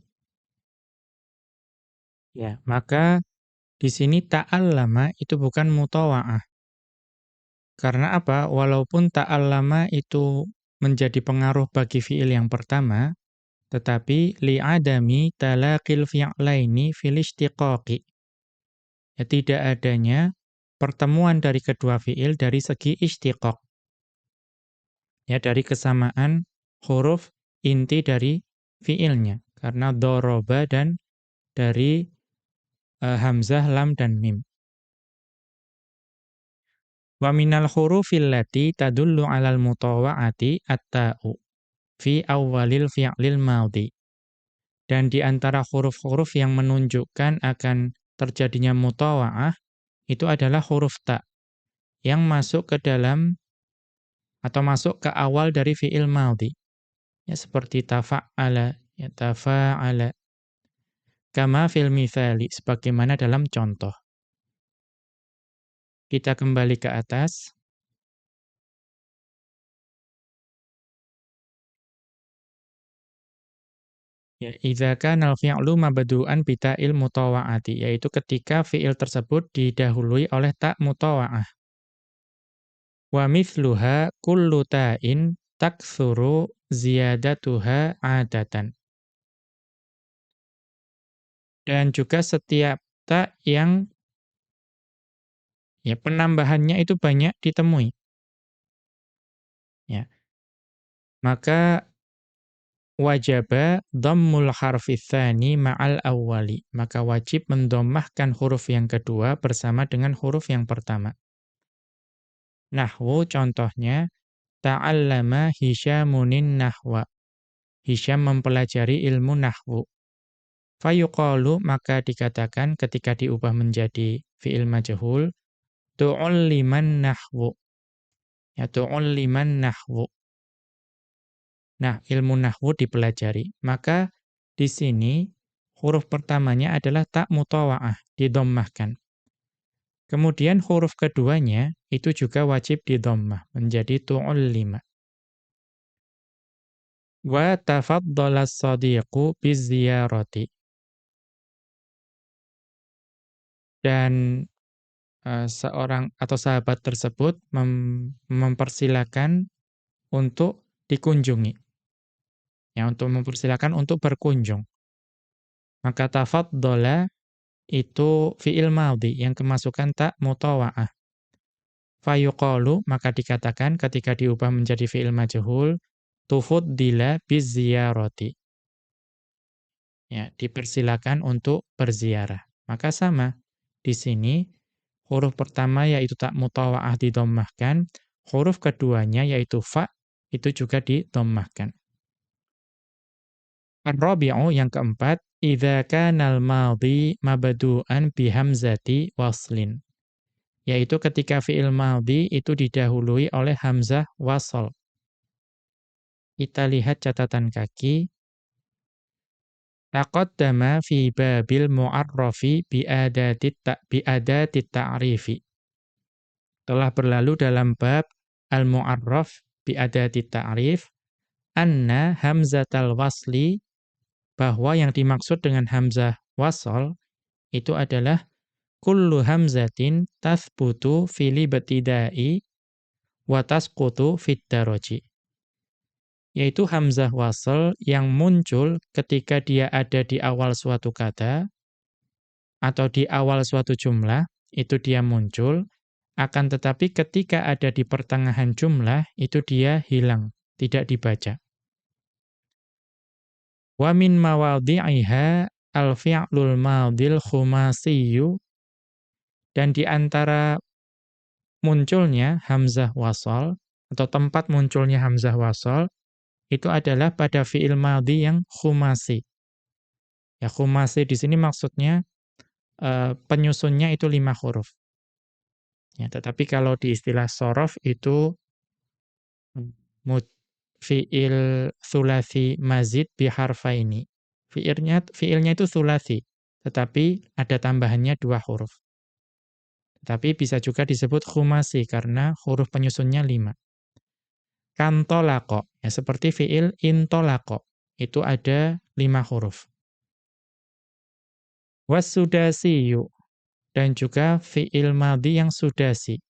Ya, maka di sini ta'allama itu bukan mutawa'ah. Karena apa? Walaupun ta'allama itu menjadi pengaruh bagi fiil yang pertama, tetapi li'adami talaqil fi'laini fil istiqaqi. Ya, tidak adanya pertemuan dari kedua fiil dari segi istiqaq ya dari kesamaan huruf inti dari fiilnya. Karena doroba dan dari uh, hamzah lam dan mim. Wa minal hurufil lati tadullu alal mutawa'ati at-ta'u fi awwalil fi'lil madhi dan di antara huruf-huruf yang menunjukkan akan terjadinya mutawa'ah itu adalah huruf ta yang masuk ke dalam atau masuk ke awal dari fi'il madhi. Ya seperti tafa'ala, ya tafa'ala. Kama fil mithali sebagaimana dalam contoh. Kita kembali ke atas. Ya, idza kana al-fi'lu mabdu'an bi ta'il mutawa'ati, yaitu ketika fi'il tersebut didahului oleh tak mutawa'ah. Wa mithluha kullu ta'in takthuru ziyadatuha adatan. Dan juga setiap ta yang ya penambahannya itu banyak ditemui. Ya. Maka wajaba dhammul harfi tsani ma'al awwali. Maka wajib mendomahkan huruf yang kedua bersama dengan huruf yang pertama. Nahwu contohnya ta'allama Hisyamunin nahwa. Hisham mempelajari ilmu nahwu. Fayuqalu maka dikatakan ketika diubah menjadi fi'il majhul tu'alliman nahwu. Ya tu'alliman nahwu. Nah, ilmu nahwu dipelajari. Maka di sini huruf pertamanya adalah tak mutawa'ah, didommahkan. Kemudian huruf keduanya itu juga wajib didommah, menjadi tu'allima. Wa tafaddala as-sadiqu biziyarati. Dan uh, seorang atau sahabat tersebut mem mempersilakan untuk dikunjungi. Ya, untuk mempersilakan untuk berkunjung. Maka tafaddala itu fi'il madhi yang kemasukan tak mutawa'ah. Fayuqalu maka dikatakan ketika diubah menjadi fi'il majhul tufuddila biziyarati. Ya, dipersilakan untuk berziarah. Maka sama di sini huruf pertama yaitu tak mutawa'ah didommahkan, huruf keduanya yaitu fa itu juga didommahkan. Ar-rabi'u yang keempat, idza kanal madhi mabdu'an bihamzati waslin. Yaitu ketika fi'il madhi itu didahului oleh hamzah wasl. Kita lihat catatan kaki. Taqaddama fi babil mu'arrafi bi'adatit bi'adatit ta'rifi. Telah berlalu dalam bab al-mu'arraf bi'adatit ta'rif anna hamzatal wasli bahwa yang dimaksud dengan hamzah wasol itu adalah kullu hamzatin tathbutu fili batidai wa tasqutu fit yaitu hamzah wasol yang muncul ketika dia ada di awal suatu kata atau di awal suatu jumlah itu dia muncul. Akan tetapi ketika ada di pertengahan jumlah itu dia hilang tidak dibaca Wa min mawadhi'iha al-fi'lul madhil khumasiyyu dan di antara munculnya hamzah wasal atau tempat munculnya hamzah wasal itu adalah pada fi'il madhi yang khumasi. Ya khumasi di sini maksudnya uh, penyusunnya itu lima huruf. Ya, tetapi kalau di istilah sorof itu fi'il sulasi mazid biharfaini. Fi'ilnya fi'ilnya itu sulasi, tetapi ada tambahannya dua huruf. Tapi bisa juga disebut khumasi karena huruf penyusunnya lima. Kantolako, ya seperti fi'il intolako, itu ada lima huruf. Wasudasiyu, dan juga fi'il madhi yang sudasi,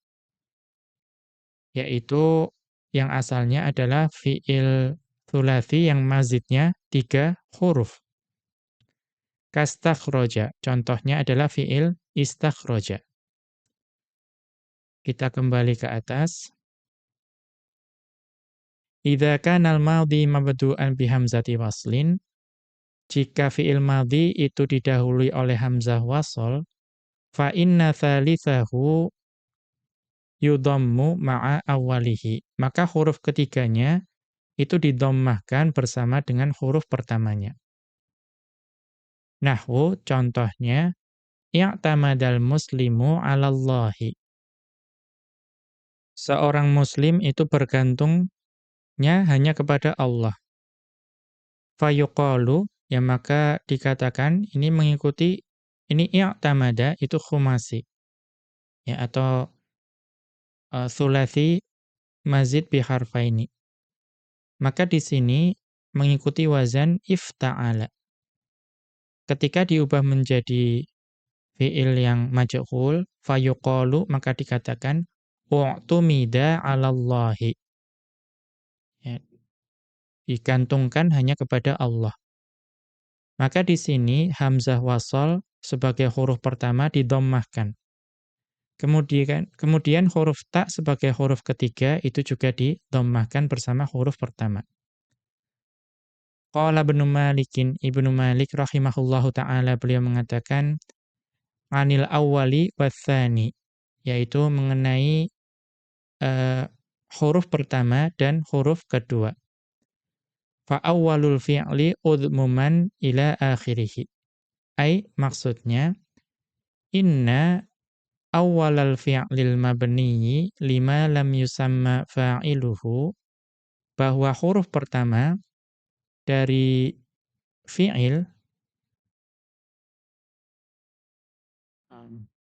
yaitu yang asalnya adalah fi'il thulathi yang mazidnya tiga huruf. Kastakhroja, contohnya adalah fi'il istakhroja. Kita kembali ke atas. Idza kana al-madhi mabdu'an bihamzati waslin, jika fi'il madhi itu didahului oleh hamzah wasl, fa inna thalithahu yudhammu ma'a awalihi. Maka huruf ketiganya itu didommahkan bersama dengan huruf pertamanya. Nahwu contohnya i'tamadal muslimu 'alallahi. Seorang muslim itu bergantungnya hanya kepada Allah. Fayuqalu ya maka dikatakan ini mengikuti ini i'tamada itu khumasi. Ya atau uh, thulathi mazid biharfaini. Maka di sini mengikuti wazan ifta'ala. Ketika diubah menjadi fi'il yang majhul, fayuqalu maka dikatakan u'tumida 'alallahi. Ya, digantungkan hanya kepada Allah. Maka di sini hamzah wasal sebagai huruf pertama didommahkan. Kemudian kemudian huruf ta sebagai huruf ketiga itu juga didommahkan bersama huruf pertama. Qala Ibnu Malikin, Ibnu Malik rahimahullahu taala beliau mengatakan anil awwali watsani yaitu mengenai uh, huruf pertama dan huruf kedua. fa awwalul fi'li udmuman ila akhirih. Ai maksudnya inna awwalal fi'lil mabniyi lima lam yusamma fa'iluhu bahwa huruf pertama dari fi'il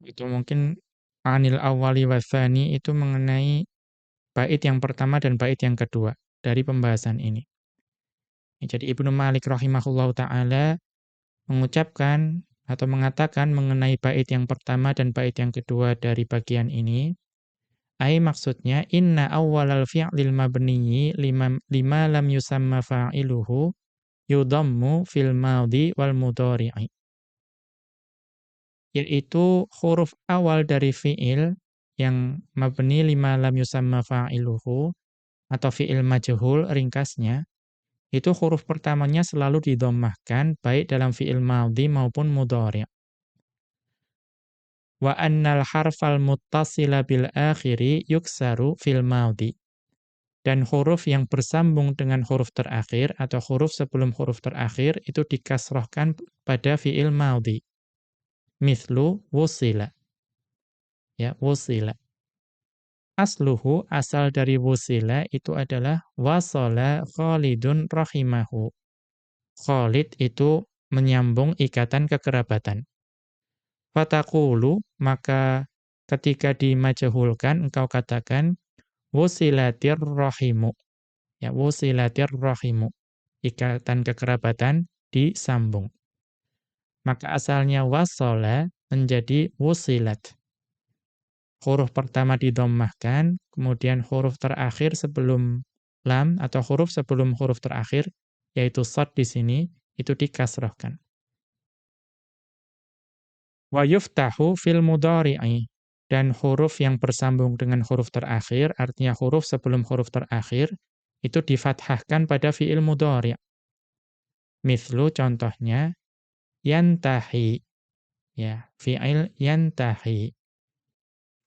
itu mungkin anil awwali wasani itu mengenai bait yang pertama dan bait yang kedua dari pembahasan ini. Jadi Ibnu Malik rahimahullahu taala mengucapkan atau mengatakan mengenai bait yang pertama dan bait yang kedua dari bagian ini. Ai maksudnya inna awwalal fi'lil mabniyyi lima, lima lam yusamma fa'iluhu yudammu fil madhi wal mudhari'i yaitu huruf awal dari fi'il yang mabni lima lam yusamma fa'iluhu atau fi'il majhul ringkasnya itu huruf pertamanya selalu didommahkan baik dalam fi'il madhi maupun mudhari'. Wa annal harfal muttasila bil akhiri yuksaru fil madhi. Dan huruf yang bersambung dengan huruf terakhir atau huruf sebelum huruf terakhir itu dikasrohkan pada fi'il madhi. Mithlu wusila. Ya, wusila. Asluhu asal dari wusila itu adalah wasala Khalidun rahimahu. Khalid itu menyambung ikatan kekerabatan. Fatakulu maka ketika dimajahulkan engkau katakan wusilatir rahimu. Ya wusilatir rahimu. Ikatan kekerabatan disambung. Maka asalnya wasala menjadi wusilat huruf pertama didommahkan, kemudian huruf terakhir sebelum lam atau huruf sebelum huruf terakhir, yaitu sod di sini, itu dikasrahkan. Wa yuftahu fil mudhari'i dan huruf yang bersambung dengan huruf terakhir, artinya huruf sebelum huruf terakhir, itu difathahkan pada fi'il mudhari'. Mithlu contohnya, yantahi. Ya, fi'il yantahi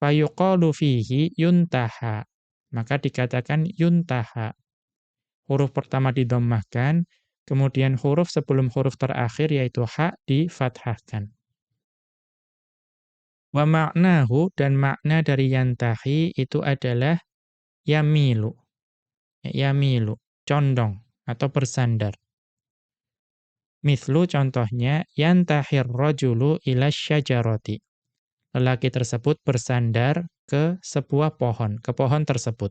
fayuqalu fihi yuntaha. Maka dikatakan yuntaha. Huruf pertama didommahkan, kemudian huruf sebelum huruf terakhir yaitu ha difathahkan. Wa ma'nahu dan makna dari yantahi itu adalah yamilu. Yamilu, condong atau bersandar. Mithlu contohnya yantahir rajulu ila syajarati lelaki tersebut bersandar ke sebuah pohon, ke pohon tersebut.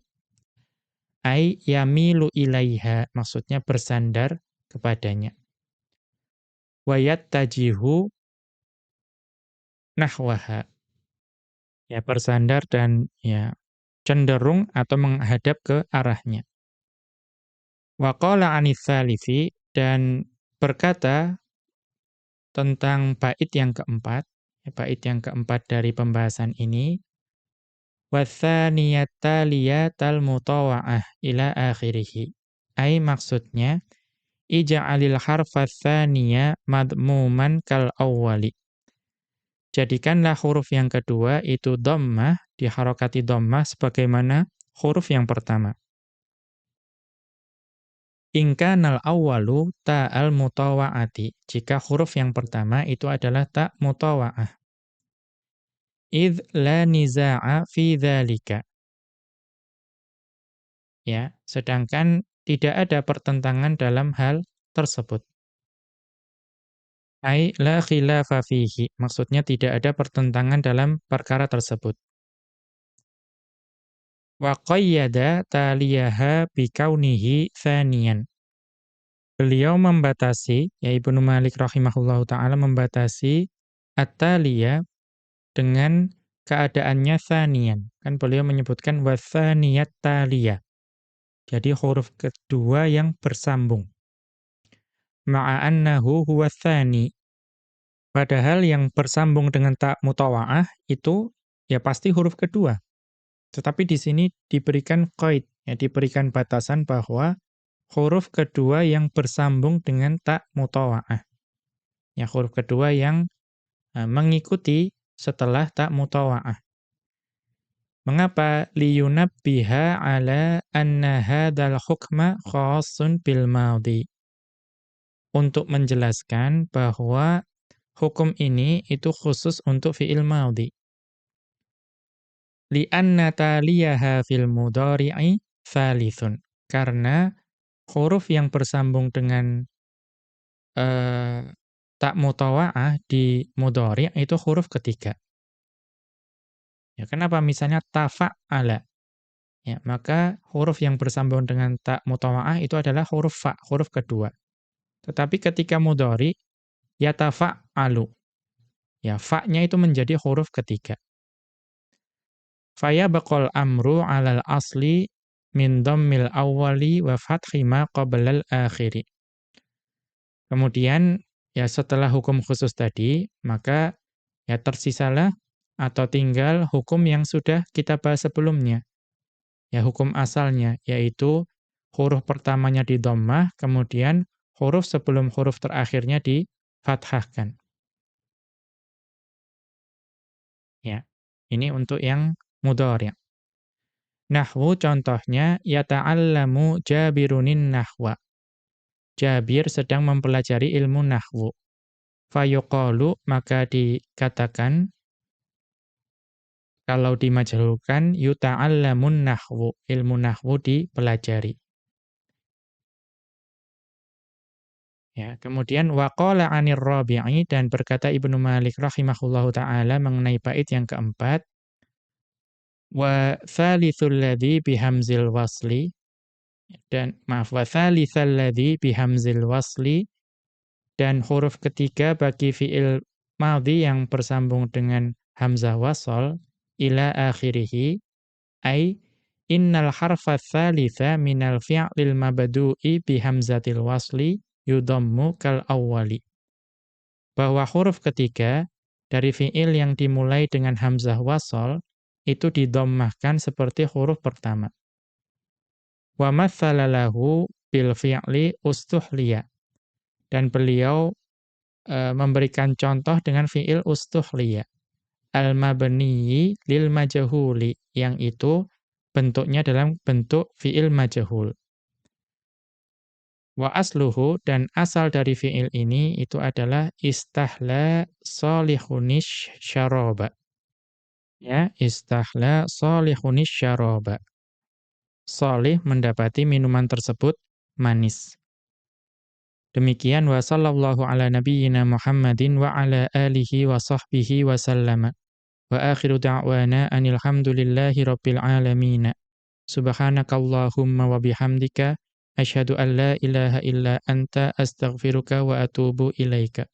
Ai yamilu ilaiha, maksudnya bersandar kepadanya. Wayat tajihu nahwaha. Ya, bersandar dan ya cenderung atau menghadap ke arahnya. Wa qala dan berkata tentang bait yang keempat bait yang keempat dari pembahasan ini wathaniyatal mutawa'ah ila akhirih ai maksudnya ija'alil harfa tsaniya madmuman kal awwali. Jadikanlah huruf yang kedua itu dhammah diharokati dhammah sebagaimana huruf yang pertama Ingkanal awwalu ta'al mutawa'ati. Jika huruf yang pertama itu adalah ta' mutawa'ah. Idh la niza'a fi dhalika. Ya, sedangkan tidak ada pertentangan dalam hal tersebut. Ai la khilafa fihi. Maksudnya tidak ada pertentangan dalam perkara tersebut. Wa qayyada taliyaha bikaunihi thaniyan. Beliau membatasi, ya Ibnu Malik rahimahullahu taala membatasi at-taliya dengan keadaannya thaniyan. Kan beliau menyebutkan wa thaniyat taliyah. Jadi huruf kedua yang bersambung. Ma'annahu huwa thani. Padahal yang bersambung dengan tak mutawa'ah itu ya pasti huruf kedua. Tetapi di sini diberikan qaid, ya diberikan batasan bahwa huruf kedua yang bersambung dengan tak mutawa'ah. Ya huruf kedua yang uh, mengikuti setelah tak mutawa'ah. Mengapa liyunabbiha ala anna hadzal hukma khassun bil madhi? Untuk menjelaskan bahwa hukum ini itu khusus untuk fi'il madhi. Li'anna taliyaha fil mudhari'i thalithun. Karena huruf yang bersambung dengan uh, tak mutawa'ah di mudhari' itu huruf ketiga. Ya, kenapa misalnya tafa'ala? Ya, maka huruf yang bersambung dengan tak mutawa'ah itu adalah huruf fa, huruf kedua. Tetapi ketika mudhari yatafa'alu. Ya, fa-nya itu menjadi huruf ketiga. Faya baqal amru 'alal asli min dhammil awwali wa fathi ma akhiri. Kemudian ya setelah hukum khusus tadi, maka ya tersisalah atau tinggal hukum yang sudah kita bahas sebelumnya. Ya hukum asalnya, yaitu huruf pertamanya di dhammah, kemudian huruf sebelum huruf terakhirnya di fathahkan. Ya, ini untuk yang mudhari'. Nahwu contohnya yata'allamu Jabirunin nahwa. Jabir sedang mempelajari ilmu nahwu. Fayuqalu maka dikatakan kalau dimajhulkan yuta'allamun nahwu, ilmu nahwu dipelajari. Ya, kemudian waqala 'anir Rabi'i dan berkata Ibnu Malik rahimahullahu taala mengenai bait yang keempat wa thalithul ladzi bihamzil wasli dan maaf wa thalithal ladzi bihamzil wasli dan huruf ketiga bagi fiil madhi yang bersambung dengan hamzah wasal ila akhirih ai innal harfa tsalitsa minal fi'lil mabdu'i bihamzatil wasli yudhammu kal awwali. Bahwa huruf ketiga dari fi'il yang dimulai dengan hamzah wasal itu didommahkan seperti huruf pertama. Wa matsalalahu bil fi'li ustuhliya. Dan beliau e, memberikan contoh dengan fi'il ustuhliya. Al-mabniyi lil majhuli yang itu bentuknya dalam bentuk fi'il majhul. Wa asluhu dan asal dari fi'il ini itu adalah istahla salihunish syaraba. Ya, istahla salihunish syaraba. Salih mendapati minuman tersebut manis. Demikian wa sallallahu ala nabiyyina Muhammadin wa ala alihi wa sahbihi wa sallama. Wa akhiru da'wana anil hamdulillahi rabbil alamin. Subhanakallahumma wa bihamdika Asyhadu an la ilaha illa anta astaghfiruka wa atubu ilaika.